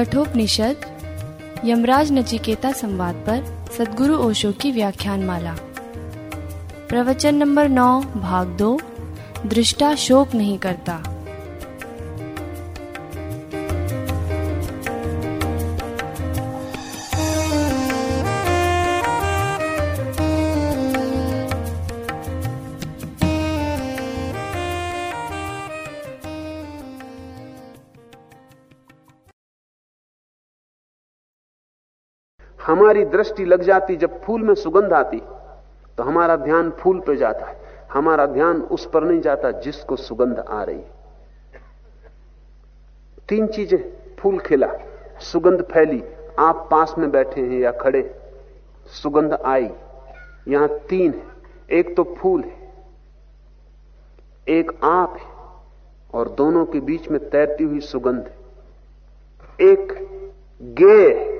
कठोपनिषद, यमराज नचिकेता संवाद पर सदगुरु ओशो की व्याख्यान माला प्रवचन नंबर नौ, भाग दो, दृष्टा शोक नहीं करता। हमारी दृष्टि लग जाती जब फूल में सुगंध आती तो हमारा ध्यान फूल पे जाता है। हमारा ध्यान उस पर नहीं जाता जिसको सुगंध आ रही तीन चीज़ें, फूल खिला, सुगंध फैली, आप पास में बैठे हैं या खड़े सुगंध आई। यहाँ तीन है, एक तो फूल है, एक आप है, और दोनों के बीच में तैरती हुई सुगंध है। एक गे है।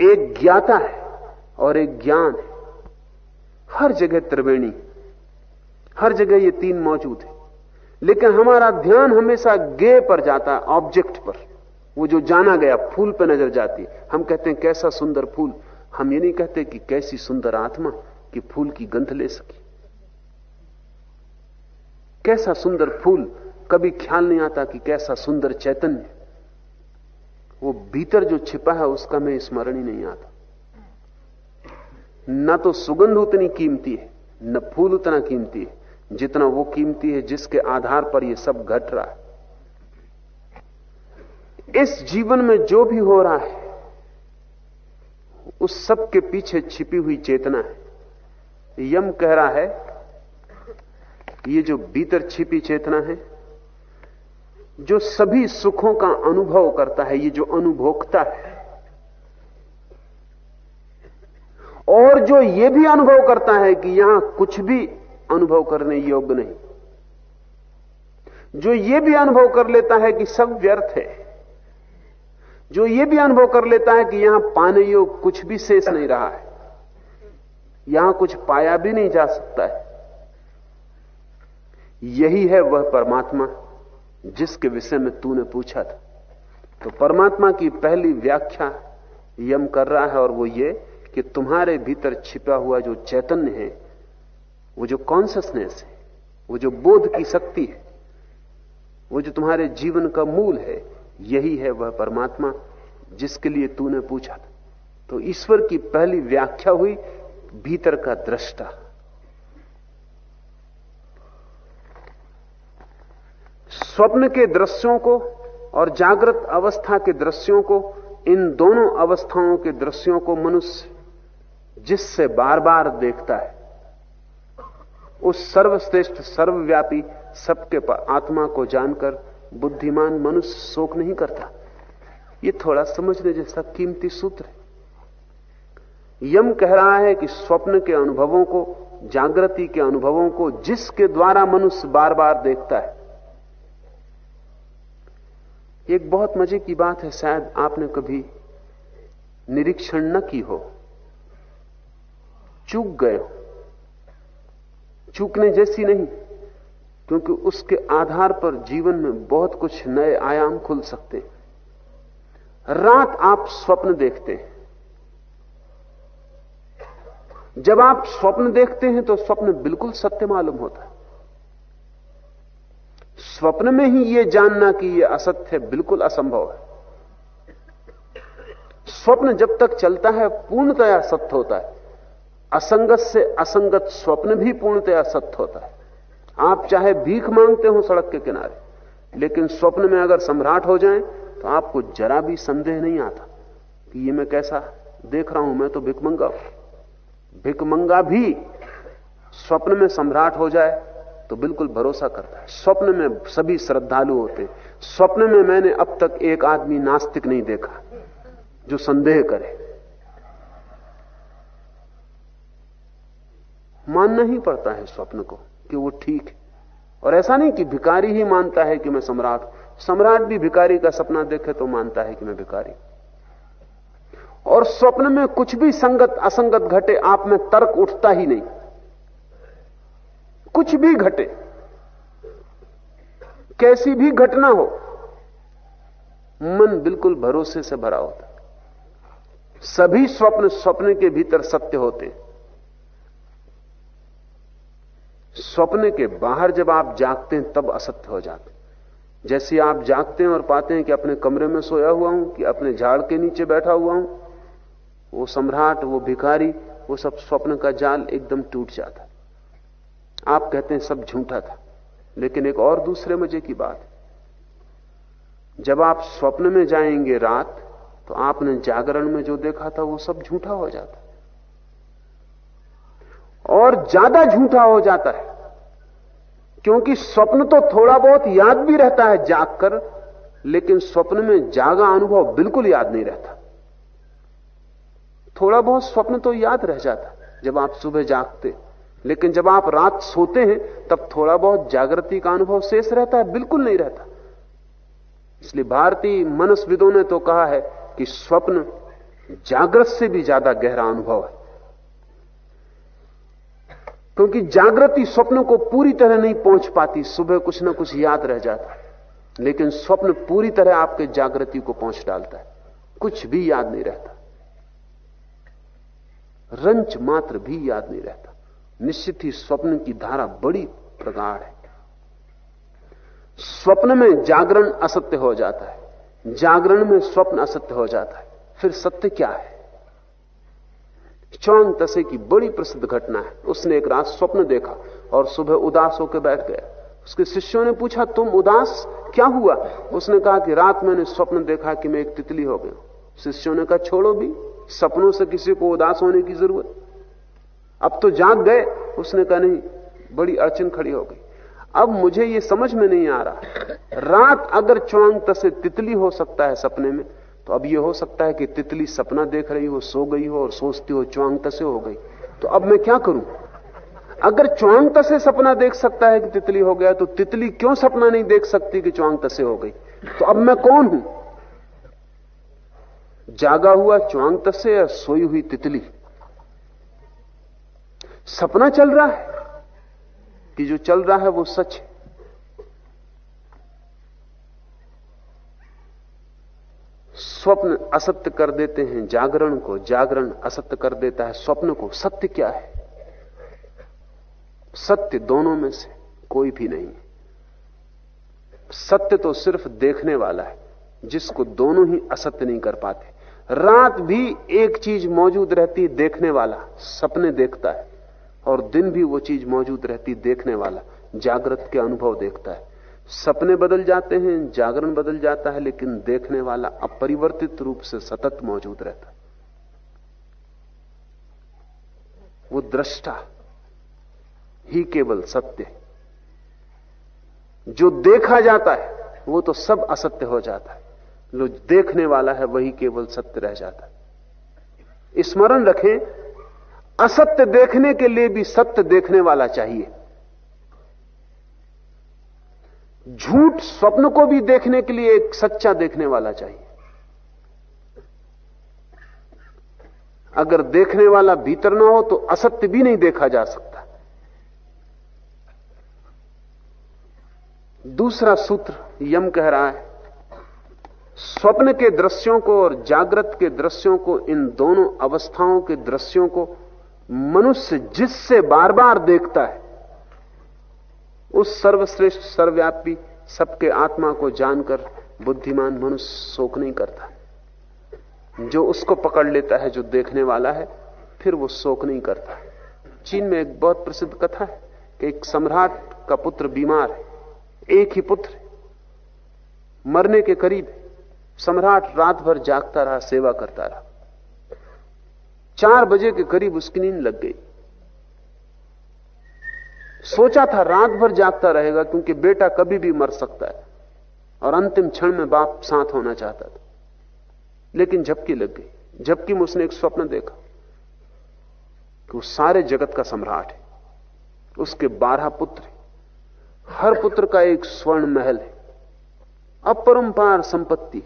एक ज्ञाता है और एक ज्ञान है। हर जगह त्रिवेणी, हर जगह ये तीन मौजूद है। लेकिन हमारा ध्यान हमेशा गे पर जाता है ऑब्जेक्ट पर। वो जो जाना गया, फूल पर नज़र जाती है। हम कहते हैं, कैसा सुंदर फूल। हम ये नहीं कहते कि कैसी सुंदर आत्मा कि फूल की गंध ले सकी। कैसा सुंदर फूल, कभी ख्याल नहीं आता कि कैसा सुंदर चैतन्य। वो भीतर जो छिपा है उसका मैं स्मरण ही नहीं आता। न तो सुगंध उतनी कीमती है, न फूल उतना कीमती है, जितना वो कीमती है जिसके आधार पर ये सब घट रहा है। इस जीवन में जो भी हो रहा है, उस सब के पीछे छिपी हुई चेतना है। यम कह रहा है, ये जो भीतर छिपी चेतना है जो सभी सुखों का अनुभव करता है, ये जो अनुभोक्ता है। और जो ये भी अनुभव करता है कि यहाँ कुछ भी अनुभव करने योग्य नहीं। जो ये भी अनुभव कर लेता है कि सब व्यर्थ है। जो ये भी अनुभव कर लेता है कि यहाँ पाने योग कुछ भी शेष नहीं रहा है। यहाँ कुछ पाया भी नहीं जा सकता है। यही है वह परमात्मा। जिसके विषय में तूने पूछा था। तो परमात्मा की पहली व्याख्या यम कर रहा है और वो ये कि तुम्हारे भीतर छिपा हुआ जो चैतन्य है, वो जो कॉन्सियसनेस है, वो जो बोध की शक्ति है, वो जो तुम्हारे जीवन का मूल है, यही है वह परमात्मा जिसके लिए तूने पूछा था। तो ईश्वर की पहली व्याख्या हुई, भीतर का दृष्टा। स्वप्न के दृश्यों को और जागृत अवस्था के दृश्यों को, इन दोनों अवस्थाओं के दृश्यों को मनुष्य जिससे बार बार देखता है, उस सर्वश्रेष्ठ, सर्वव्यापी, सबके आत्मा को जानकर बुद्धिमान मनुष्य शोक नहीं करता। यह थोड़ा समझने जैसा कीमती सूत्र है। यम कह रहा है कि स्वप्न के अनुभवों को, जागृति के अनुभवों को, जिसके द्वारा मनुष्य बार बार देखता है एक बहुत मज़े की बात है, शायद आपने कभी निरीक्षण न की हो। चूक गए हो। चूकने जैसी नहीं, क्योंकि उसके आधार पर जीवन में बहुत कुछ नए आयाम खुल सकते हैं। रात आप स्वप्न देखते हैं। जब आप स्वप्न देखते हैं तो स्वप्न बिल्कुल सत्य मालूम होता है। स्वप्न में ही यह जानना कि यह असत्य बिल्कुल असंभव है। स्वप्न जब तक चलता है, पूर्णतया सत्य होता है। असंगत से असंगत स्वप्न भी पूर्णतया सत्य होता है। आप चाहे भीख मांगते हो सड़क के किनारे, लेकिन स्वप्न में अगर सम्राट हो जाए तो आपको जरा भी संदेह नहीं आता कि ये मैं कैसा देख रहा हूँ, मैं तो भिकमंगा हूँ। भिकमंगा भी स्वप्न में सम्राट हो जाए तो बिल्कुल भरोसा करता है। स्वप्न में सभी श्रद्धालु होते स्वप्न में मैंने अब तक एक आदमी नास्तिक नहीं देखा, जो संदेह करे। मानना ही पड़ता है स्वप्न को कि वो ठीक है। और ऐसा नहीं कि भिकारी ही मानता है कि मैं सम्राट सम्राट भी भिकारी का सपना देखे तो मानता है कि मैं भिकारी और स्वप्न में कुछ भी संगत, असंगत घटे, आप में तर्क उठता ही नहीं। कुछ भी घटे, कैसी भी घटना हो, मन बिल्कुल भरोसे से भरा होता सभी स्वप्न स्वप्न के भीतर सत्य होते स्वप्न के बाहर जब आप जागते हैं, तब असत्य हो जाते जैसे आप जागते हैं और पाते हैं कि अपने कमरे में सोया हुआ हूँ, कि अपने झाड़ के नीचे बैठा हुआ हूँ, वो सम्राट, वो भिखारी, वो सब स्वप्न का जाल एकदम टूट जाता आप कहते हैं सब झूठा था, लेकिन एक और दूसरे मज़े की बात। जब आप स्वप्न में जाएँगे रात तो आपने जागरण में जो देखा था, वो सब झूठा हो जाता और ज़्यादा झूठा हो जाता है, क्योंकि स्वप्न तो थोड़ा बहुत याद भी रहता है जागकर, लेकिन स्वप्न में जागा अनुभव बिल्कुल याद नहीं रहता। थोड़ा बहुत स्वप्न तो याद रह जाता, जब आप सुबह जागते लेकिन जब आप रात सोते हैं, तब थोड़ा बहुत जागृति का अनुभव शेष रहता है, बिल्कुल नहीं रहता। इसलिए भारतीय मनस्विदों ने तो कहा है कि स्वप्न जागृत से भी ज़्यादा गहरा अनुभव है। क्योंकि जागृति स्वप्न को पूरी तरह नहीं पहुँच पाती, सुबह कुछ ना कुछ याद रह जाता लेकिन स्वप्न पूरी तरह आपके जागृति को पहुँच डालता है। कुछ भी याद नहीं रहता। रंच मात्र भी याद नहीं रहता। निश्चित ही स्वप्न की धारा बड़ी प्रगाढ़ है। स्वप्न में जागरण असत्य हो जाता है। जागरण में स्वप्न असत्य हो जाता है। फिर सत्य क्या है? चौंग तसे की बड़ी प्रसिद्ध घटना है। उसने एक रात स्वप्न देखा और सुबह उदास होकर बैठ गया। उसके शिष्यों ने पूछा, तुम उदास? क्या हुआ? उसने कहा कि रात मैंने स्वप्न देखा कि मैं एक तितली हो गया। शिष्यों ने कहा, छोड़ो भी। सपनों से किसी को उदास होने की ज़रूरत अब तो जाग गए, उसने कहा, नहीं, बड़ी अड़चन खड़ी हो गई। अब मुझे यह समझ में नहीं आ रहा। रात अगर चौंग तसे तितली हो सकता है सपने में तो अब यह हो सकता है कि तितली सपना देख रही हो, सो गई हो और सोचती हो च्वांग तसे हो गई। तो अब मैं क्या करूँ? अगर च्वांग तसे सपना देख सकता है कि तितली हो गया तो तितली क्यों सपना नहीं देख सकती कि च्वांग तसे हो गई? तो अब मैं कौन हूँ? जागा हुआ च्वांग तसे या सोई हुई तितली? सपना चल रहा है कि जो चल रहा है वो सच है। स्वप्न असत्य कर देते हैं जागरण को, जागरण असत्य कर देता है स्वप्न को। सत्य क्या है? सत्य दोनों में से कोई भी नहीं सत्य तो सिर्फ़ देखने वाला है, जिसको दोनों ही असत्य नहीं कर पाते। रात भी एक चीज़ मौजूद रहती देखने वाला, सपने देखता है। और दिन भी वो चीज़ मौजूद रहती, देखने वाला, जागृत के अनुभव देखता है। सपने बदल जाते हैं, जागरण बदल जाता है, लेकिन देखने वाला अपरिवर्तित रूप से सतत मौजूद रहता वो दृष्टा ही केवल सत्य जो देखा जाता है, वो तो सब असत्य हो जाता है। जो देखने वाला है, वही केवल सत्य रह जाता है। स्मरण रखें असत्य देखने के लिए भी सत्य देखने वाला चाहिए। झूठ स्वप्न को भी देखने के लिए एक सच्चा देखने वाला चाहिए। अगर देखने वाला भीतर ना हो तो असत्य भी नहीं देखा जा सकता। दूसरा सूत्र यम कह रहा है, स्वप्न के दृश्यों को और जागृत के दृश्यों को, इन दोनों अवस्थाओं के दृश्यों को मनुष्य जिससे बार बार देखता है, उस सर्वश्रेष्ठ, सर्वव्यापी, सबके आत्मा को जानकर बुद्धिमान मनुष्य शोक नहीं करता। जो उसको पकड़ लेता है, जो देखने वाला है, फिर वो शोक नहीं करता। चीन में एक बहुत प्रसिद्ध कथा है कि एक सम्राट का पुत्र बीमार है, एक ही पुत्र मरने के करीब सम्राट रात भर जागता रहा, सेवा करता रहा। चार बजे के करीब उसकी नींद लग गई। सोचा था रात भर जागता रहेगा क्योंकि बेटा कभी भी मर सकता है और अंतिम क्षण में बाप साथ होना चाहता था। लेकिन झपकी लग गई। झपकी में उसने एक स्वप्न देखा कि वो सारे जगत का सम्राट है। उसके बारह पुत्र हर पुत्र का एक स्वर्ण महल है। अपरंपार संपत्ति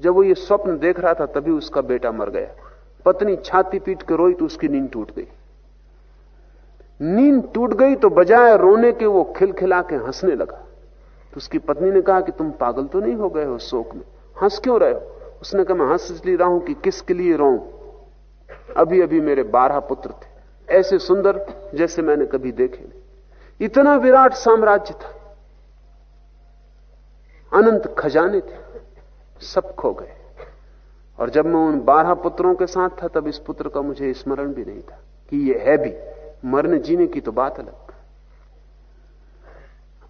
जब वो ये स्वप्न देख रहा था, तभी उसका बेटा मर गया। पत्नी छाती पीट के रोई तो उसकी नींद टूट गई। नींद टूट गई तो बजाय रोने के वो खिलखिला के हंसने लगा। तो उसकी पत्नी ने कहा कि तुम पागल तो नहीं हो गए हो शोक में? हंस क्यों रहे हो? उसने कहा, मैं हंस इसलिए रहा हूँ कि किसके लिए रो अभी अभी मेरे बारह पुत्र थे। ऐसे सुंदर जैसे मैंने कभी देखे नहीं। इतना विराट साम्राज्य था। अनंत खजाने थे। सब खो गए। और जब मैं उन बारह पुत्रों के साथ था, तब इस पुत्र का मुझे स्मरण भी नहीं था कि ये है भी। मरने जीने की तो बात अलग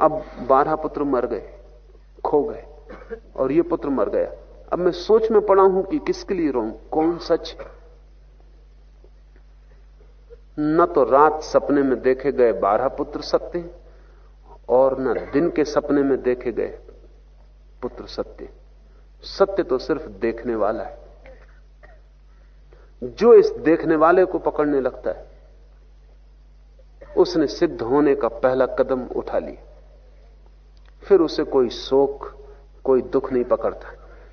अब बारह पुत्र मर गए, खो गए, और ये पुत्र मर गया। अब मैं सोच में पड़ा हूँ कि किसके लिए रो कौन सच? न तो रात सपने में देखे गए बारह पुत्र सत्य और न दिन के सपने में देखे गए पुत्र सत्य सत्य तो सिर्फ़ देखने वाला है। जो इस देखने वाले को पकड़ने लगता है, उसने सिद्ध होने का पहला कदम उठा लिया। फिर उसे कोई शोक, कोई दुख नहीं पकड़ता,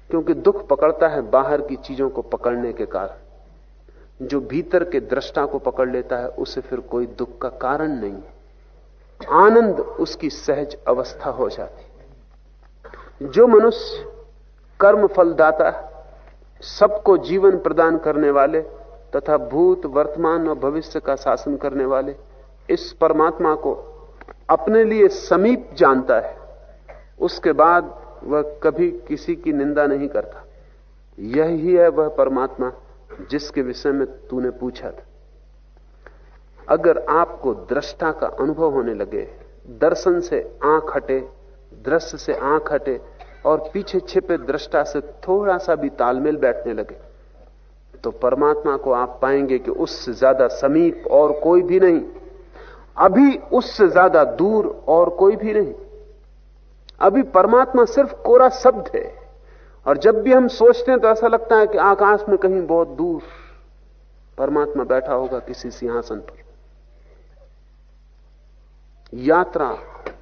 क्योंकि दुख पकड़ता है बाहर की चीज़ों को पकड़ने के कारण। जो भीतर के दृष्टा को पकड़ लेता है, उसे फिर कोई दुख का कारण नहीं आनंद उसकी सहज अवस्था हो जाती। जो मनुष्य कर्म फलदाता, सबको जीवन प्रदान करने वाले तथा भूत, वर्तमान और भविष्य का शासन करने वाले, इस परमात्मा को अपने लिए समीप जानता है। उसके बाद वह कभी किसी की निंदा नहीं करता। यही है वह परमात्मा जिसके विषय में तूने पूछा था। अगर आपको दृष्टा का अनुभव होने लगे, दर्शन से आँख हटे, दृश्य से आँख हटे और पीछे छिपे दृष्टा से थोड़ा सा भी तालमेल बैठने लगे। तो परमात्मा को आप पाएँगे कि उससे ज़्यादा समीप और कोई भी नहीं। अभी उससे ज़्यादा दूर और कोई भी नहीं। अभी परमात्मा सिर्फ़ कोरा शब्द है। और जब भी हम सोचते हैं तो ऐसा लगता है कि आकाश में कहीं बहुत दूर परमात्मा बैठा होगा किसी सिंहासन पर। यात्रा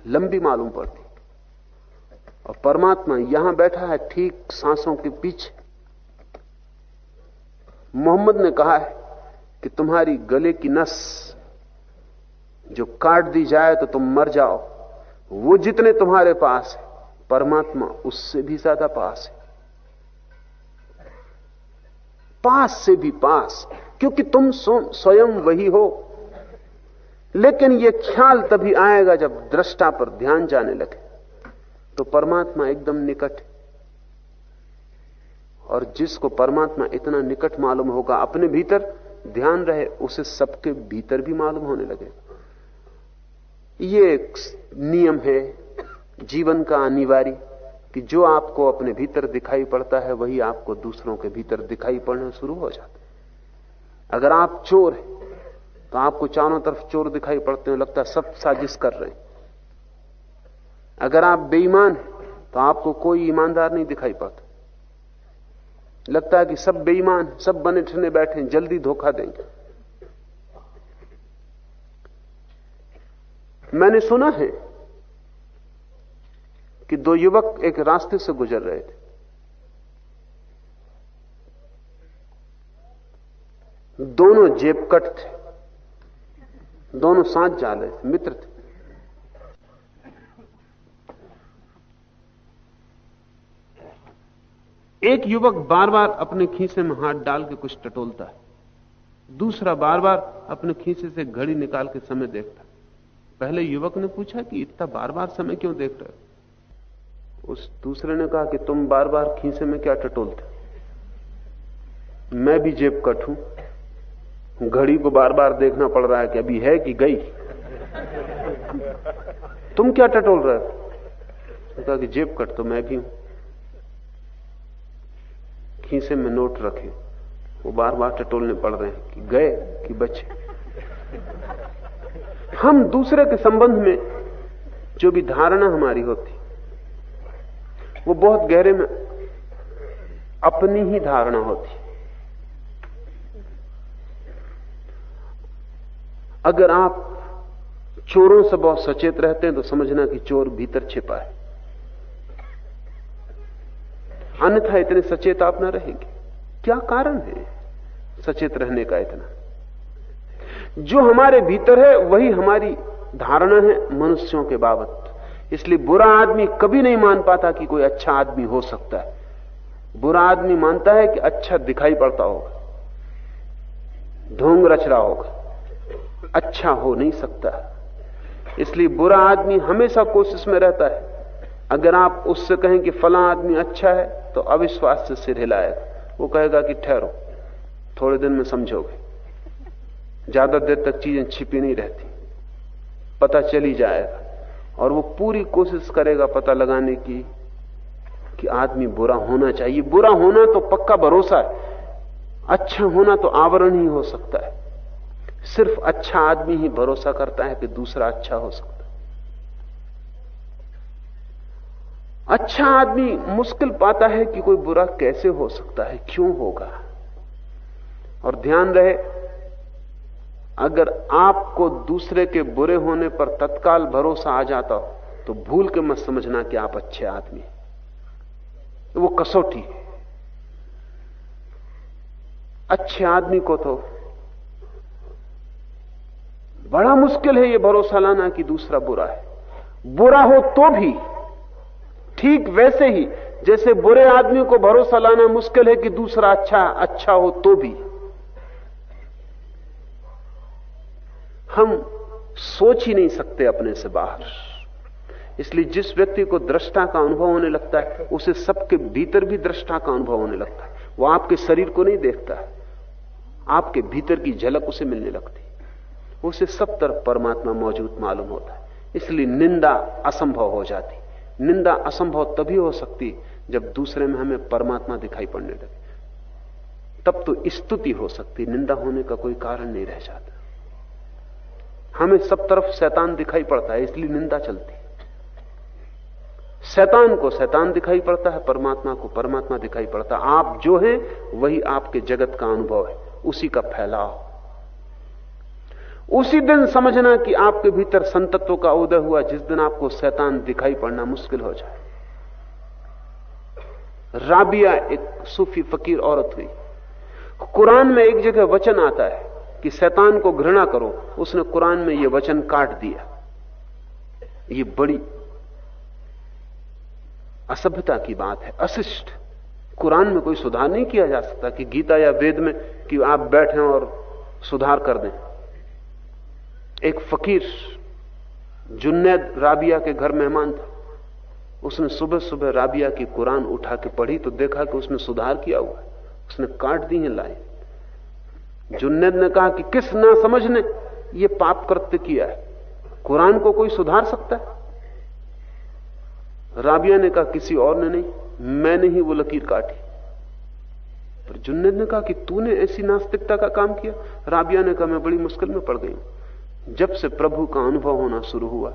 लंबी मालूम पड़ती। और परमात्मा यहाँ बैठा है ठीक सांसों के पीछे। मोहम्मद ने कहा है कि तुम्हारी गले की नस जो काट दी जाए तो तुम मर जाओ। वो जितने तुम्हारे पास है, परमात्मा उससे भी ज़्यादा पास है। पास से भी पास, क्योंकि तुम स्वयं वही हो। लेकिन यह ख्याल तभी आएगा जब दृष्टा पर ध्यान जाने लगे। तो परमात्मा एकदम निकट और जिसको परमात्मा इतना निकट मालूम होगा, अपने भीतर ध्यान रहे, उसे सबके भीतर भी मालूम होने लगे। ये एक नियम है, जीवन का अनिवार्य, कि जो आपको अपने भीतर दिखाई पड़ता है, वही आपको दूसरों के भीतर दिखाई पड़ना शुरू हो जाता है। अगर आप चोर हैं तो आपको चारों तरफ़ चोर दिखाई पड़ते हैं, लगता है सब साजिश कर रहे हैं। अगर आप बेईमान हैं तो आपको कोई ईमानदार नहीं दिखाई पाता। लगता है कि सब बेईमान, सब बने ठने बैठे जल्दी धोखा देंगे। मैंने सुना है कि दो युवक एक रास्ते से गुजर रहे थे। दोनों जेबकट थे, दोनों साथ जा रहे थे, मित्र थे। एक युवक बार बार अपने खीसे में हाथ डाल के कुछ टटोलता है। दूसरा बार बार अपने खीसे से घड़ी निकाल के समय देखता है। पहले युवक ने पूछा कि इतना बार बार समय क्यों देख रहे हो? उस दूसरे ने कहा कि तुम बार बार खीसे में क्या टटोलते मैं भी जेब कट हूँ। घड़ी को बार बार देखना पड़ रहा है कि अभी है कि गई। तुम क्या टटोल रहे हो? कहा कि जेब कट तो मैं भी हूँ। खीसे में नोट रखे। वो बार बार टटोलने पड़ रहे हैं कि गए कि बचे। हम दूसरे के संबंध में जो भी धारणा हमारी होती, वो बहुत गहरे में अपनी ही धारणा होती। अगर आप चोरों से बहुत सचेत रहते हैं तो समझना कि चोर भीतर छिपा है। अन्यथा इतने सचेत आप ना रहेंगे। क्या कारण है सचेत रहने का इतना? जो हमारे भीतर है, वही हमारी धारणा है मनुष्यों के बाबत। इसलिए बुरा आदमी कभी नहीं मान पाता कि कोई अच्छा आदमी हो सकता है। बुरा आदमी मानता है कि अच्छा दिखाई पड़ता होगा। ढोंग रच रहा होगा। अच्छा हो नहीं सकता। इसलिए बुरा आदमी हमेशा कोशिश में रहता है। अगर आप उससे कहें कि फला आदमी अच्छा है तो अविश्वास से सिर हिलाएगा। वो कहेगा कि ठहरो। थोड़े दिन में समझोगे। ज़्यादा देर तक चीज़ें छिपी नहीं रहती। पता चली जाएगा। और वो पूरी कोशिश करेगा पता लगाने की कि आदमी बुरा होना चाहिए। बुरा होना तो पक्का भरोसा है। अच्छा होना तो आवरण ही हो सकता है। सिर्फ़ अच्छा आदमी ही भरोसा करता है कि दूसरा अच्छा हो सकता है। अच्छा आदमी मुश्किल पाता है कि कोई बुरा कैसे हो सकता है, क्यों होगा? और ध्यान रहे, अगर आपको दूसरे के बुरे होने पर तत्काल भरोसा आ जाता हो तो भूल के मत समझना कि आप अच्छे आदमी हैं। वो कसौटी है। अच्छे आदमी को तो बड़ा मुश्किल है ये भरोसा लाना कि दूसरा बुरा है। बुरा हो तो भी ठीक वैसे ही, जैसे बुरे आदमी को भरोसा लाना मुश्किल है कि दूसरा अच्छा अच्छा हो तो भी। हम सोच ही नहीं सकते अपने से बाहर। इसलिए जिस व्यक्ति को दृष्टा का अनुभव होने लगता है, उसे सबके भीतर भी दृष्टा का अनुभव होने लगता है। वह आपके शरीर को नहीं देखता, आपके भीतर की झलक उसे मिलने लगती उसे सब तरफ़ परमात्मा मौजूद मालूम होता है। इसलिए निंदा असंभव हो जाती निंदा असंभव तभी हो सकती जब दूसरे में हमें परमात्मा दिखाई पड़ने लगे। तब तो स्तुति हो सकती, निंदा होने का कोई कारण नहीं रह जाता। हमें सब तरफ़ शैतान दिखाई पड़ता है, इसलिए निंदा चलती। शैतान को शैतान दिखाई पड़ता है, परमात्मा को परमात्मा दिखाई पड़ता। है आप जो हैं, वही आपके जगत का अनुभव है, उसी का फैलाव। उसी दिन समझना कि आपके भीतर संतत्व का उदय हुआ, जिस दिन आपको शैतान दिखाई पड़ना मुश्किल हो जाए। राबिया एक सूफी फकीर औरत हुई। कुरान में एक जगह वचन आता है कि शैतान को घृणा करो, उसने कुरान में यह वचन काट दिया। ये बड़ी असभ्यता की बात है, अशिष्ट। कुरान में कोई सुधार नहीं किया जा सकता कि गीता या वेद में कि आप बैठे और सुधार कर दें। एक फकीर जुन्नैद राबिया के घर मेहमान था। उसने सुबह सुबह राबिया की कुरान उठा के पढ़ी तो देखा कि उसने सुधार किया हुआ उसने काट दी है लाइन जुन्नैद ने कहा कि किस ना समझने, ये पाप कृत्य किया है। कुरान को कोई सुधार सकता है? राबिया ने कहा, किसी और ने नहीं, मैंने ही वो लकीर काटी। पर जुन्नद ने कहा कि तूने ऐसी नास्तिकता का काम किया? राबिया ने कहा, मैं बड़ी मुश्किल में पड़ गई जब से प्रभु का अनुभव होना शुरू हुआ,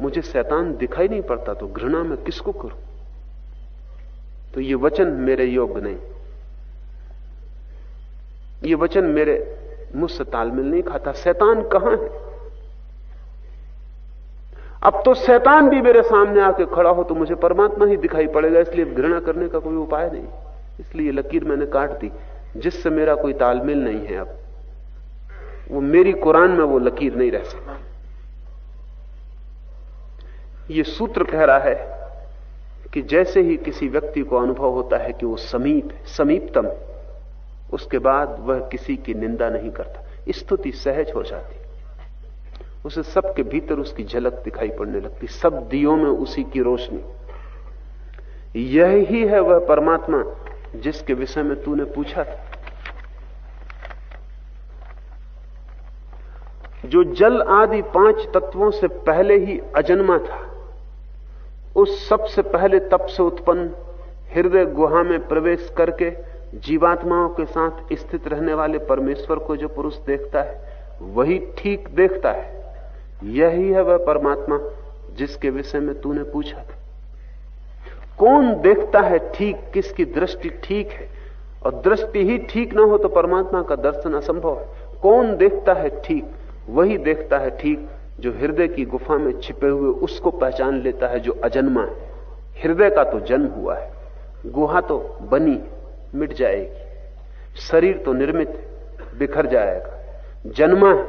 मुझे शैतान दिखाई नहीं पड़ता तो घृणा में किसको करूँ? तो ये वचन मेरे योग्य नहीं। ये वचन मेरे मुझसे तालमेल नहीं खाता। शैतान कहाँ है? अब तो शैतान भी मेरे सामने आके खड़ा हो तो मुझे परमात्मा ही दिखाई पड़ेगा, इसलिए घृणा करने का कोई उपाय नहीं। इसलिए लकीर मैंने काट दी, जिससे मेरा कोई तालमेल नहीं है अब। वो मेरी कुरान में वो लकीर नहीं रह सकती। ये सूत्र कह रहा है कि जैसे ही किसी व्यक्ति को अनुभव होता है कि वो समीप समीपतम, उसके बाद वह किसी की निंदा नहीं करता। स्तुति सहज हो जाती। उसे सबके भीतर उसकी झलक दिखाई पड़ने लगती। सब दियों में उसी की रोशनी। यही है वह परमात्मा जिसके विषय में तूने पूछा था। जो जल आदि पाँच तत्वों से पहले ही अजन्मा था, उस सबसे पहले तप से उत्पन्न हृदय गुहा में प्रवेश करके जीवात्माओं के साथ स्थित रहने वाले परमेश्वर को जो पुरुष देखता है, वही ठीक देखता है। यही है वह परमात्मा जिसके विषय में तूने पूछा था। कौन देखता है ठीक, किसकी दृष्टि ठीक है? और दृष्टि ही ठीक ना हो तो परमात्मा का दर्शन असंभव है। कौन देखता है ठीक? वही देखता है ठीक जो हृदय की गुफा में छिपे हुए उसको पहचान लेता है जो अजन्मा है। हृदय का तो जन्म हुआ है। गुहा तो बनी मिट जाएगी। शरीर तो निर्मित बिखर जाएगा। जन्मा है,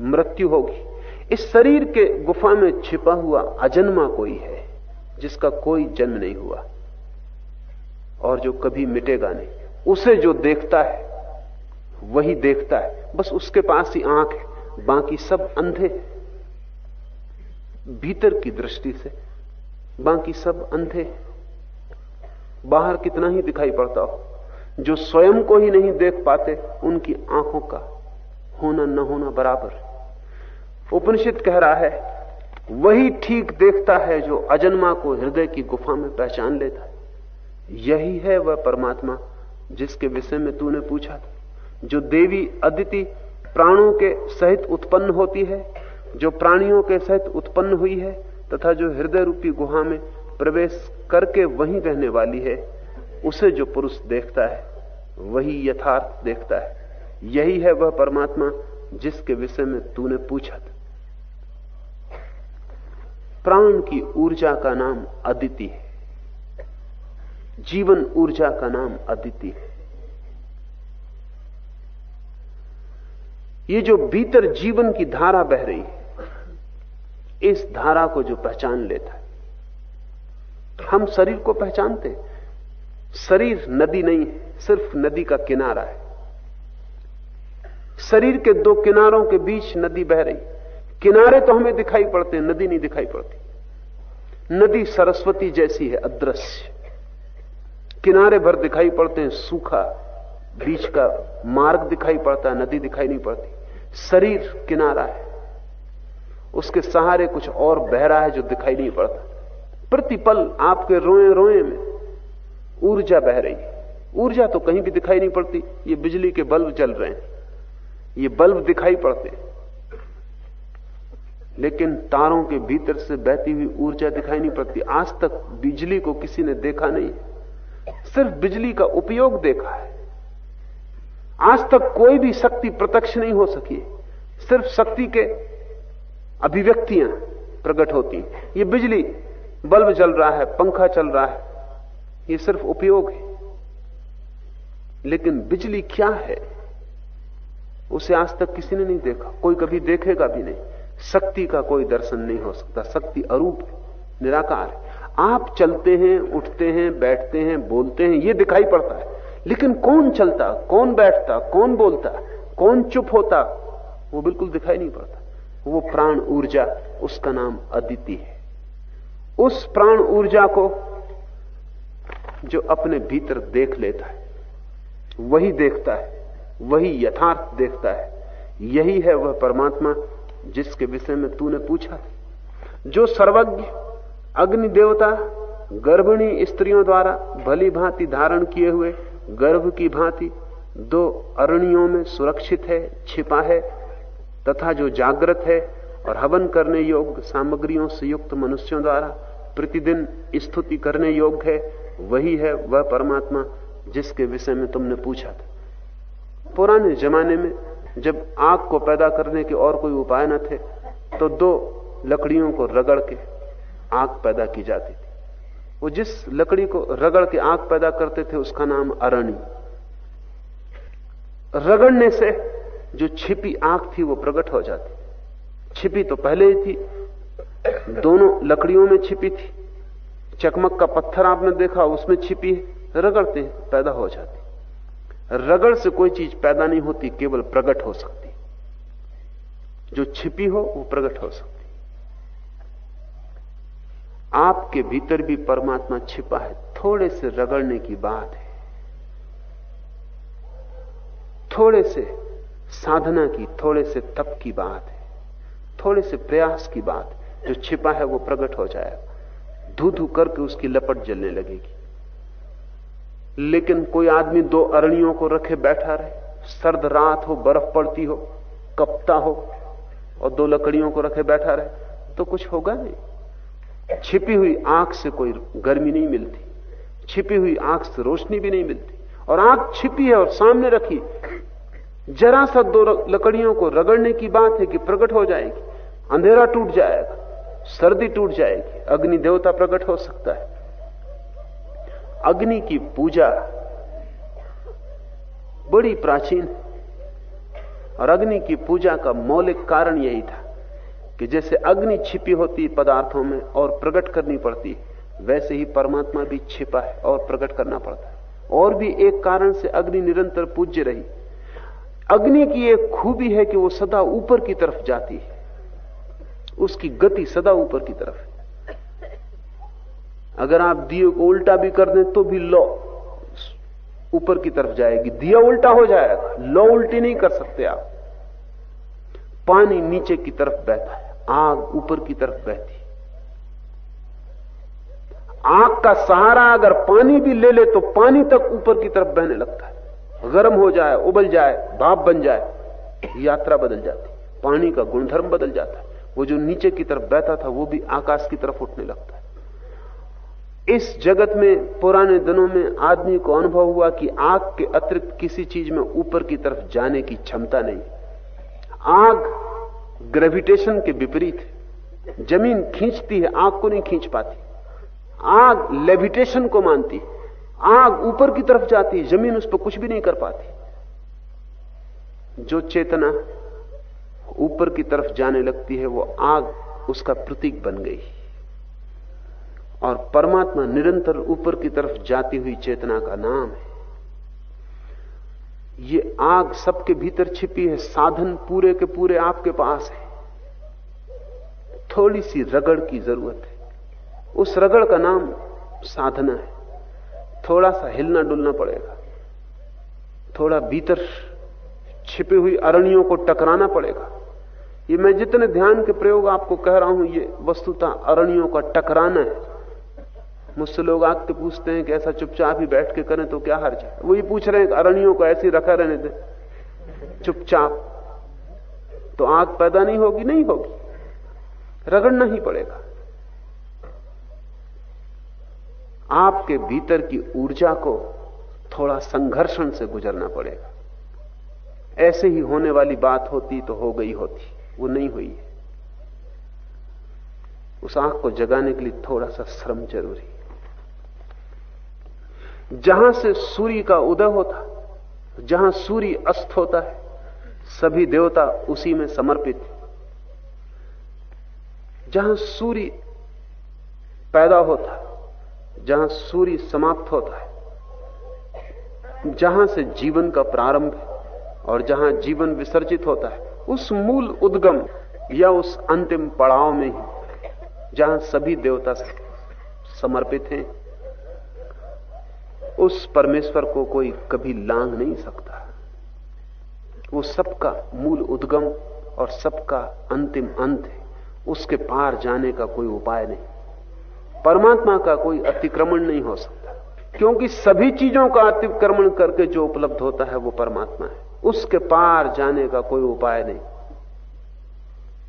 मृत्यु होगी। इस शरीर के गुफा में छिपा हुआ अजन्मा कोई है, जिसका कोई जन्म नहीं हुआ। और जो कभी मिटेगा नहीं। उसे जो देखता है, वही देखता है। बस उसके पास ही आँख है। बाकी सब अंधे भीतर की दृष्टि से बाकी सब अंधे बाहर कितना ही दिखाई पड़ता हो, जो स्वयं को ही नहीं देख पाते, उनकी आँखों का होना न होना बराबर उपनिषद कह रहा है, वही ठीक देखता है जो अजन्मा को हृदय की गुफा में पहचान लेता है। यही है वह परमात्मा जिसके विषय में तूने पूछा था, जो देवी अदिति प्राणों के सहित उत्पन्न होती है, जो प्राणियों के सहित उत्पन्न हुई है, तथा जो हृदय रूपी गुहा में प्रवेश करके वहीं रहने वाली है, उसे जो पुरुष देखता है, वही यथार्थ देखता है। यही है वह परमात्मा जिसके विषय में तूने पूछा था। प्राण की ऊर्जा का नाम अदिति है। जीवन ऊर्जा का नाम अदिति है। ये जो भीतर जीवन की धारा बह रही है, इस धारा को जो पहचान लेता है, हम शरीर को पहचानते शरीर नदी नहीं है, सिर्फ़ नदी का किनारा है। शरीर के दो किनारों के बीच नदी बह रही। किनारे तो हमें दिखाई पड़ते हैं, नदी नहीं दिखाई पड़ती। नदी सरस्वती जैसी है, अदृश्य। किनारे भर दिखाई पड़ते हैं, सूखा, बीच का मार्ग दिखाई पड़ता है, नदी दिखाई नहीं पड़ती। शरीर किनारा है। उसके सहारे कुछ और बह रहा है जो दिखाई नहीं पड़ता। प्रतिपल आपके रोए रोए में ऊर्जा बह रही है। ऊर्जा तो कहीं भी दिखाई नहीं पड़ती। ये बिजली के बल्ब जल रहे हैं। ये बल्ब दिखाई पड़ते लेकिन तारों के भीतर से बहती हुई ऊर्जा दिखाई नहीं पड़ती। आज तक बिजली को किसी ने देखा नहीं। सिर्फ़ बिजली का उपयोग देखा है। आज तक कोई भी शक्ति प्रत्यक्ष नहीं हो सकी। सिर्फ़ शक्ति के अभिव्यक्तियाँ प्रकट होती ये बिजली, बल्ब जल रहा है, पंखा चल रहा है, ये सिर्फ़ उपयोग है। लेकिन बिजली क्या है? उसे आज तक किसी ने नहीं देखा, कोई कभी देखेगा भी नहीं। शक्ति का कोई दर्शन नहीं हो सकता, शक्ति अरूप निराकार है। आप चलते हैं, उठते हैं, बैठते हैं, बोलते हैं, ये दिखाई पड़ता है। लेकिन कौन चलता, कौन बैठता, कौन बोलता, कौन चुप होता, वो बिल्कुल दिखाई नहीं पड़ता। वो प्राण ऊर्जा, उसका नाम अदिति है। उस प्राण ऊर्जा को जो अपने भीतर देख लेता है, वही देखता है, वही यथार्थ देखता है, यही है वह परमात्मा जिसके विषय में तूने पूछा। जो सर्वज्ञ, अग्नि देवता, गर्भिणी स्त्रियों द्वारा भली भांति धारण किए हुए गर्भ की भांति दो अरणियों में सुरक्षित है, छिपा है, तथा जो जागृत है और हवन करने योग्य सामग्रियों से युक्त मनुष्यों द्वारा प्रतिदिन स्तुति करने योग्य है, वही है वह परमात्मा जिसके विषय में तुमने पूछा था। पुराने जमाने में जब आग को पैदा करने के और कोई उपाय न थे तो दो लकड़ियों को रगड़ के आग पैदा की जाती थी। वो जिस लकड़ी को रगड़ के आग पैदा करते थे, उसका नाम अरणी रगड़ने से जो छिपी आँख थी, वो प्रकट हो जाती। छिपी तो पहले ही थी, दोनों लकड़ियों में छिपी थी। चकमक का पत्थर आपने देखा, उसमें छिपी रगड़ते पैदा हो जाती। रगड़ से कोई चीज़ पैदा नहीं होती, केवल प्रकट हो सकती। जो छिपी हो, वो प्रकट हो सकती। आपके भीतर भी परमात्मा छिपा है। थोड़े से रगड़ने की बात है। थोड़े से साधना की, थोड़े से तप की बात है। थोड़े से प्रयास की बात जो छिपा है वो प्रकट हो जाएगा। धू धू करके उसकी लपट जलने लगेगी। लेकिन कोई आदमी दो अरणियों को रखे बैठा रहे। सर्द रात हो, बर्फ़ पड़ती हो, कपता हो, और दो लकड़ियों को रखे बैठा रहे तो कुछ होगा नहीं। छिपी हुई आँख से कोई गर्मी नहीं मिलती, छिपी हुई आँख से रोशनी भी नहीं मिलती। और आँख छिपी है और सामने रखी जरा सा दो लकड़ियों को रगड़ने की बात है कि प्रकट हो जाएगी, अंधेरा टूट जाएगा, सर्दी टूट जाएगी, अग्नि देवता प्रकट हो सकता है। अग्नि की पूजा बड़ी प्राचीन और अग्नि की पूजा का मौलिक कारण यही था। कि जैसे अग्नि छिपी होती पदार्थों में और प्रकट करनी पड़ती वैसे ही परमात्मा भी छिपा है और प्रकट करना पड़ता है। और भी एक कारण से अग्नि निरंतर पूज्य रही। अग्नि की एक खूबी है कि वो सदा ऊपर की तरफ़ जाती है। उसकी गति सदा ऊपर की तरफ़ है। अगर आप दिए को उल्टा भी कर दें तो भी लो ऊपर की तरफ़ जाएगी। दिया उल्टा हो जाएगा। लो उल्टी नहीं कर सकते आप। पानी नीचे की तरफ़ बहता है। आग ऊपर की तरफ़ बहती। आग का सहारा अगर पानी भी ले ले तो पानी तक ऊपर की तरफ़ बहने लगता है। गर्म हो जाए, उबल जाए, भाप बन जाए, यात्रा बदल जाती। पानी का गुणधर्म बदल जाता है। वो जो नीचे की तरफ़ बहता था, वो भी आकाश की तरफ़ उठने लगता है। इस जगत में, पुराने दिनों में आदमी को अनुभव हुआ कि आग के अतिरिक्त किसी चीज़ में ऊपर की तरफ़ जाने की क्षमता नहीं। आग ग्रेविटेशन के विपरीत है। ज़मीन खींचती है, आग को नहीं खींच पाती। आग लेविटेशन को मानती आग ऊपर की तरफ़ जाती है, ज़मीन उस पर कुछ भी नहीं कर पाती। जो चेतना ऊपर की तरफ़ जाने लगती है, वो आग उसका प्रतीक बन गई। और परमात्मा निरंतर ऊपर की तरफ़ जाती हुई चेतना का नाम है। ये आग सबके भीतर छिपी है, साधन पूरे के पूरे आपके पास है। थोड़ी सी रगड़ की ज़रूरत है। उस रगड़ का नाम साधना है। थोड़ा सा हिलना डुलना पड़ेगा। थोड़ा भीतर छिपी हुई अरणियों को टकराना पड़ेगा। ये मैं जितने ध्यान के प्रयोग आपको कह रहा हूँ, ये वस्तुता अरणियों का टकराना है। मुझसे लोग आके पूछते हैं कि ऐसा चुपचाप ही बैठ के करें तो क्या हर्ज है? वो ये पूछ रहे हैं अरणियों को ऐसे रखा रहने दे। चुपचाप। तो आग पैदा नहीं होगी नहीं होगी। रगड़ना ही पड़ेगा। आपके भीतर की ऊर्जा को थोड़ा संघर्षण से गुजरना पड़ेगा। ऐसे ही होने वाली बात होती तो हो गई होती। वो नहीं हुई है। उस आँख को जगाने के लिए थोड़ा सा श्रम ज़रूरी जहाँ से सूर्य का उदय होता जहाँ सूर्य अस्त होता है, सभी देवता उसी में समर्पित जहाँ सूर्य पैदा होता है, जहाँ सूर्य समाप्त होता है, जहाँ से जीवन का प्रारंभ है और जहाँ जीवन विसर्जित होता है, उस मूल उद्गम या उस अंतिम पड़ाव में ही, जहाँ सभी देवता समर्पित हैं। उस परमेश्वर को कोई कभी लांग नहीं सकता। वो सबका मूल उद्गम और सबका अंतिम अंत है। उसके पार जाने का कोई उपाय नहीं। परमात्मा का कोई अतिक्रमण नहीं हो सकता। क्योंकि सभी चीज़ों का अतिक्रमण करके जो उपलब्ध होता है वो परमात्मा है। उसके पार जाने का कोई उपाय नहीं।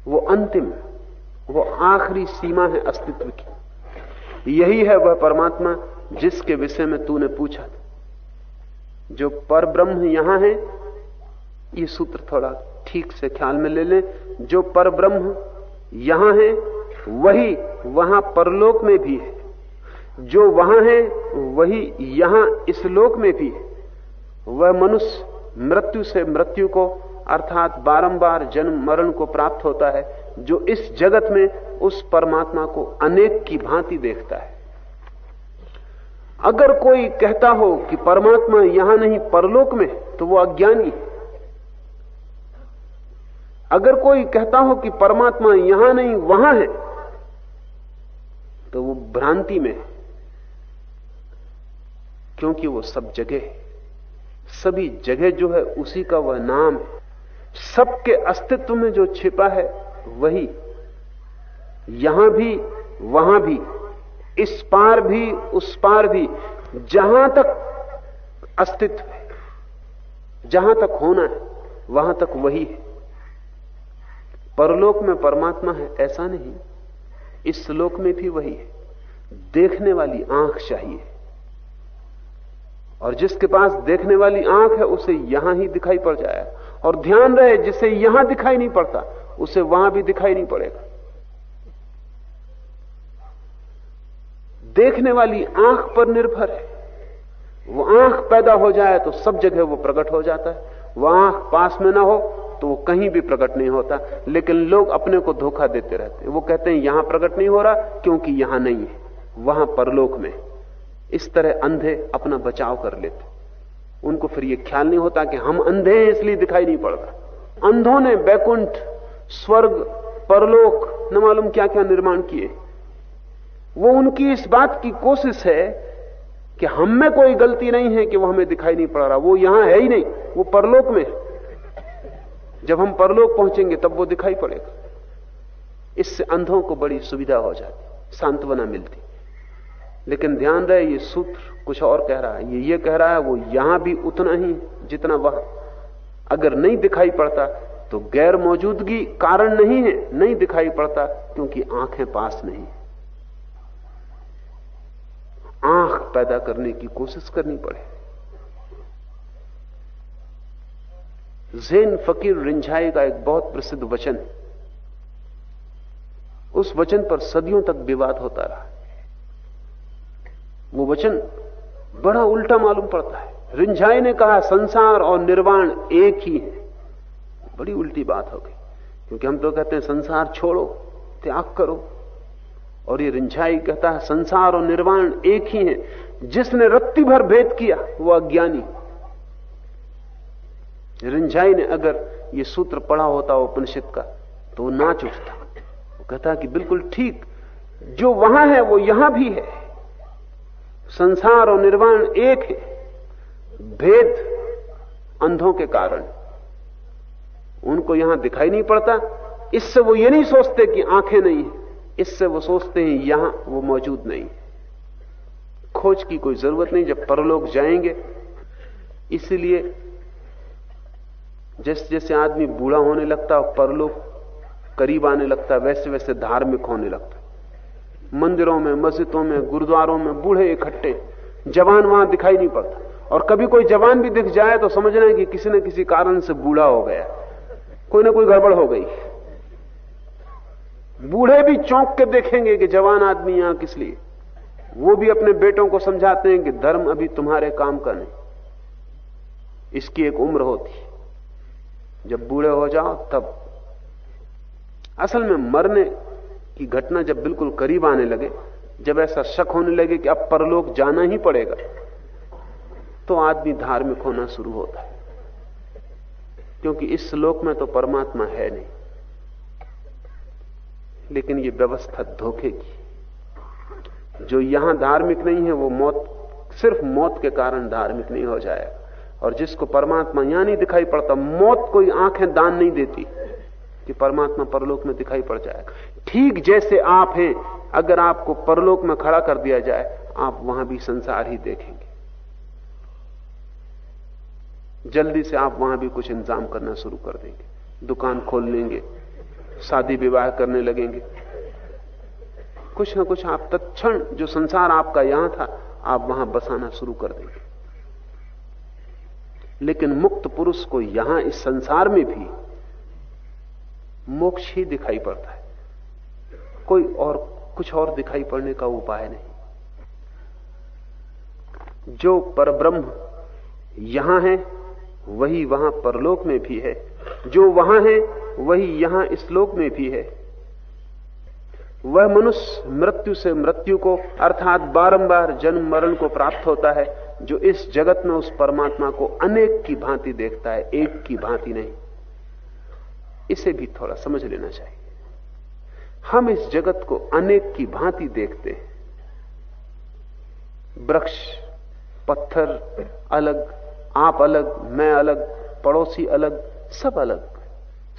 वो अंतिम, वो आखिरी सीमा है अस्तित्व की। यही है वह परमात्मा जिसके विषय में तूने पूछा था। जो पर ब्रह्म यहाँ है, ये सूत्र थोड़ा ठीक से ख्याल में ले लें। जो पर ब्रह्म यहाँ है, वही वहाँ परलोक में भी है। जो वहाँ है, वही यहाँ इस लोक में भी है। वह मनुष्य मृत्यु से मृत्यु को, अर्थात बारंबार जन्म मरण को प्राप्त होता है, जो इस जगत में उस परमात्मा को अनेक की भांति देखता है। अगर कोई कहता हो कि परमात्मा यहाँ नहीं, परलोक में तो वो अज्ञानी है। अगर कोई कहता हो कि परमात्मा यहाँ नहीं, वहाँ है तो वो भ्रांति में है। क्योंकि वो सब जगह सभी जगह जो है, उसी का वह नाम है। सबके अस्तित्व में जो छिपा है, वही। यहाँ भी, वहाँ भी। इस पार भी, उस पार भी, जहाँ तक अस्तित्व है, जहाँ तक होना है, वहाँ तक वही है। परलोक में परमात्मा है, ऐसा नहीं। इस श्लोक में भी वही है। देखने वाली आँख चाहिए। और जिसके पास देखने वाली आँख है, उसे यहाँ ही दिखाई पड़ जाएगा और ध्यान रहे, जिसे यहाँ दिखाई नहीं पड़ता, उसे वहाँ भी दिखाई नहीं पड़ेगा। देखने वाली आँख पर निर्भर है। वो आँख पैदा हो जाए तो सब जगह वो प्रकट हो जाता है। वो आँख पास में ना हो तो वो कहीं भी प्रकट नहीं होता। लेकिन लोग अपने को धोखा देते रहते हैं। वो कहते हैं, यहाँ प्रकट नहीं हो रहा क्योंकि यहाँ नहीं है। वहाँ परलोक में इस तरह अंधे अपना बचाव कर लेते उनको फिर ये ख्याल नहीं होता कि हम अंधे हैं, इसलिए दिखाई नहीं पड़ता। अंधों ने बैकुंठ, स्वर्ग, परलोक न मालूम क्या क्या निर्माण किए। वो उनकी इस बात की कोशिश है कि हम में कोई गलती नहीं है कि वो हमें दिखाई नहीं पड़ रहा। वो यहाँ है ही नहीं, वो परलोक में जब हम परलोक पहुँचेंगे, तब वो दिखाई पड़ेगा। इससे अंधों को बड़ी सुविधा हो जाती, सांत्वना मिलती। लेकिन ध्यान रहे, ये सूत्र कुछ और कह रहा है। ये ये कह रहा है, वो यहाँ भी उतना ही जितना वह। अगर नहीं दिखाई पड़ता तो गैर मौजूदगी कारण नहीं है, नहीं दिखाई पड़ता, क्योंकि आँखें पास नहीं आँख पैदा करने की कोशिश करनी पड़े। जैन फकीर रिंझाई का एक बहुत प्रसिद्ध वचन, उस वचन पर सदियों तक विवाद होता रहा वो वचन बड़ा उल्टा मालूम पड़ता है। रिंझाई ने कहा, संसार और निर्वाण एक ही है। बड़ी उल्टी बात हो गई, क्योंकि हम तो कहते हैं, संसार छोड़ो, त्याग करो। और ये रिंझाई कहता है, संसार और निर्वाण एक ही है। जिसने रत्ती भर भेद किया, वो अज्ञानी। रिंझाई ने अगर ये सूत्र पढ़ा होता उपनिषद का तो वो नाच उठता। वो कहता कि बिल्कुल ठीक, जो वहाँ है, वो यहाँ भी है। संसार और निर्वाण एक है। भेद अंधों के कारण। उनको यहाँ दिखाई नहीं पड़ता। इससे वो ये नहीं सोचते कि आँखें नहीं है। इससे वो सोचते हैं, यहाँ वो मौजूद नहीं। खोज की कोई ज़रूरत नहीं, जब परलोक जाएँगे। इसलिए जैसे जैसे आदमी बूढ़ा होने लगता है परलोक करीब आने लगता, वैसे वैसे धार्मिक होने लगता। मंदिरों में, मस्जिदों में, गुरुद्वारों में बूढ़े इकट्ठे, जवान वहाँ दिखाई नहीं पड़ता। और कभी कोई जवान भी दिख जाए तो समझना है कि किसी न किसी कारण से बूढ़ा हो गया। कोई ना कोई गड़बड़ हो गई। बूढ़े भी चौंक के देखेंगे कि जवान आदमी यहाँ किस लिए? वो भी अपने बेटों को समझाते हैं कि धर्म अभी तुम्हारे काम का नहीं। इसकी एक उम्र होती जब बूढ़े हो जाओ, तब असल में मरने की घटना जब बिल्कुल करीब आने लगे, जब ऐसा शक होने लगे कि अब परलोक जाना ही पड़ेगा तो आदमी धार्मिक होना शुरू होता है। क्योंकि इस लोक में तो परमात्मा है नहीं। लेकिन ये व्यवस्था धोखे की। जो यहाँ धार्मिक नहीं है, वो मौत, सिर्फ़ मौत के कारण धार्मिक नहीं हो जाएगा। और जिसको परमात्मा यहाँ नहीं दिखाई पड़ता, मौत कोई आँखें दान नहीं देती, कि परमात्मा परलोक में दिखाई पड़ जाएगा ठीक जैसे आप हैं, अगर आपको परलोक में खड़ा कर दिया जाए, आप वहाँ भी संसार ही देखेंगे। जल्दी से आप वहाँ भी कुछ इंतज़ाम करना शुरू कर देंगे। दुकान खोल लेंगे शादी विवाह करने लगेंगे। कुछ ना कुछ आप तत्क्षण जो संसार आपका यहाँ था, आप वहाँ बसाना शुरू कर देंगे। लेकिन मुक्त पुरुष को यहाँ इस संसार में भी मोक्ष ही दिखाई पड़ता है। कोई और, कुछ और दिखाई पड़ने का उपाय नहीं। जो परब्रह्म यहाँ है, वही वहाँ परलोक में भी है। जो वहाँ है वही यहाँ इस लोक में भी है। वह मनुष्य मृत्यु से मृत्यु को, अर्थात बारंबार जन्म मरण को प्राप्त होता है, जो इस जगत में उस परमात्मा को अनेक की भांति देखता है, एक की भांति नहीं। इसे भी थोड़ा समझ लेना चाहिए। हम इस जगत को अनेक की भांति देखते हैं। वृक्ष, पत्थर, अलग, आप अलग, मैं अलग, पड़ोसी अलग, सब अलग।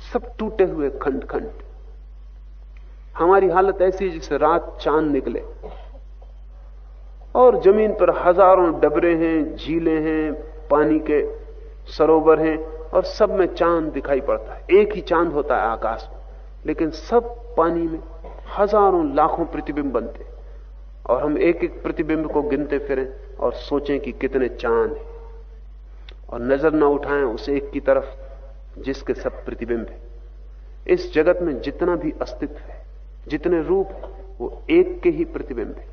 सब टूटे हुए खंड खंड हमारी हालत ऐसी जैसे रात चाँद निकले। और ज़मीन पर हज़ारों डबरे हैं, झीलें हैं, पानी के सरोवर हैं, और सब में चाँद दिखाई पड़ता है। एक ही चाँद होता है आकाश में, लेकिन सब पानी में हज़ारों लाखों प्रतिबिंब बनते। और हम एक एक प्रतिबिंब को गिनते फिरें और सोचें कि कितने चाँद हैं। और नज़र ना उठाएँ उस एक की तरफ़। जिसके सब प्रतिबिंब है। इस जगत में जितना भी अस्तित्व है, जितने रूप है, वो एक के ही प्रतिबिंब है।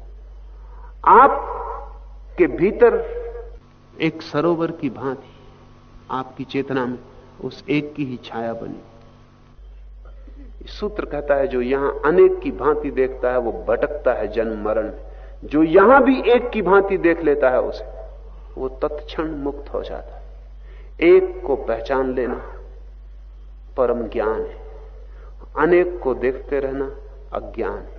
आप के भीतर एक सरोवर की भांति, आपकी चेतना में उस एक की ही छाया बनी। सूत्र कहता है, जो यहाँ अनेक की भांति देखता है, वो भटकता है जन्म मरण जो यहाँ भी एक की भांति देख लेता है उसे, वो तत्क्षण मुक्त हो जाता है। एक को पहचान लेना परम ज्ञान है। अनेक को देखते रहना अज्ञान है।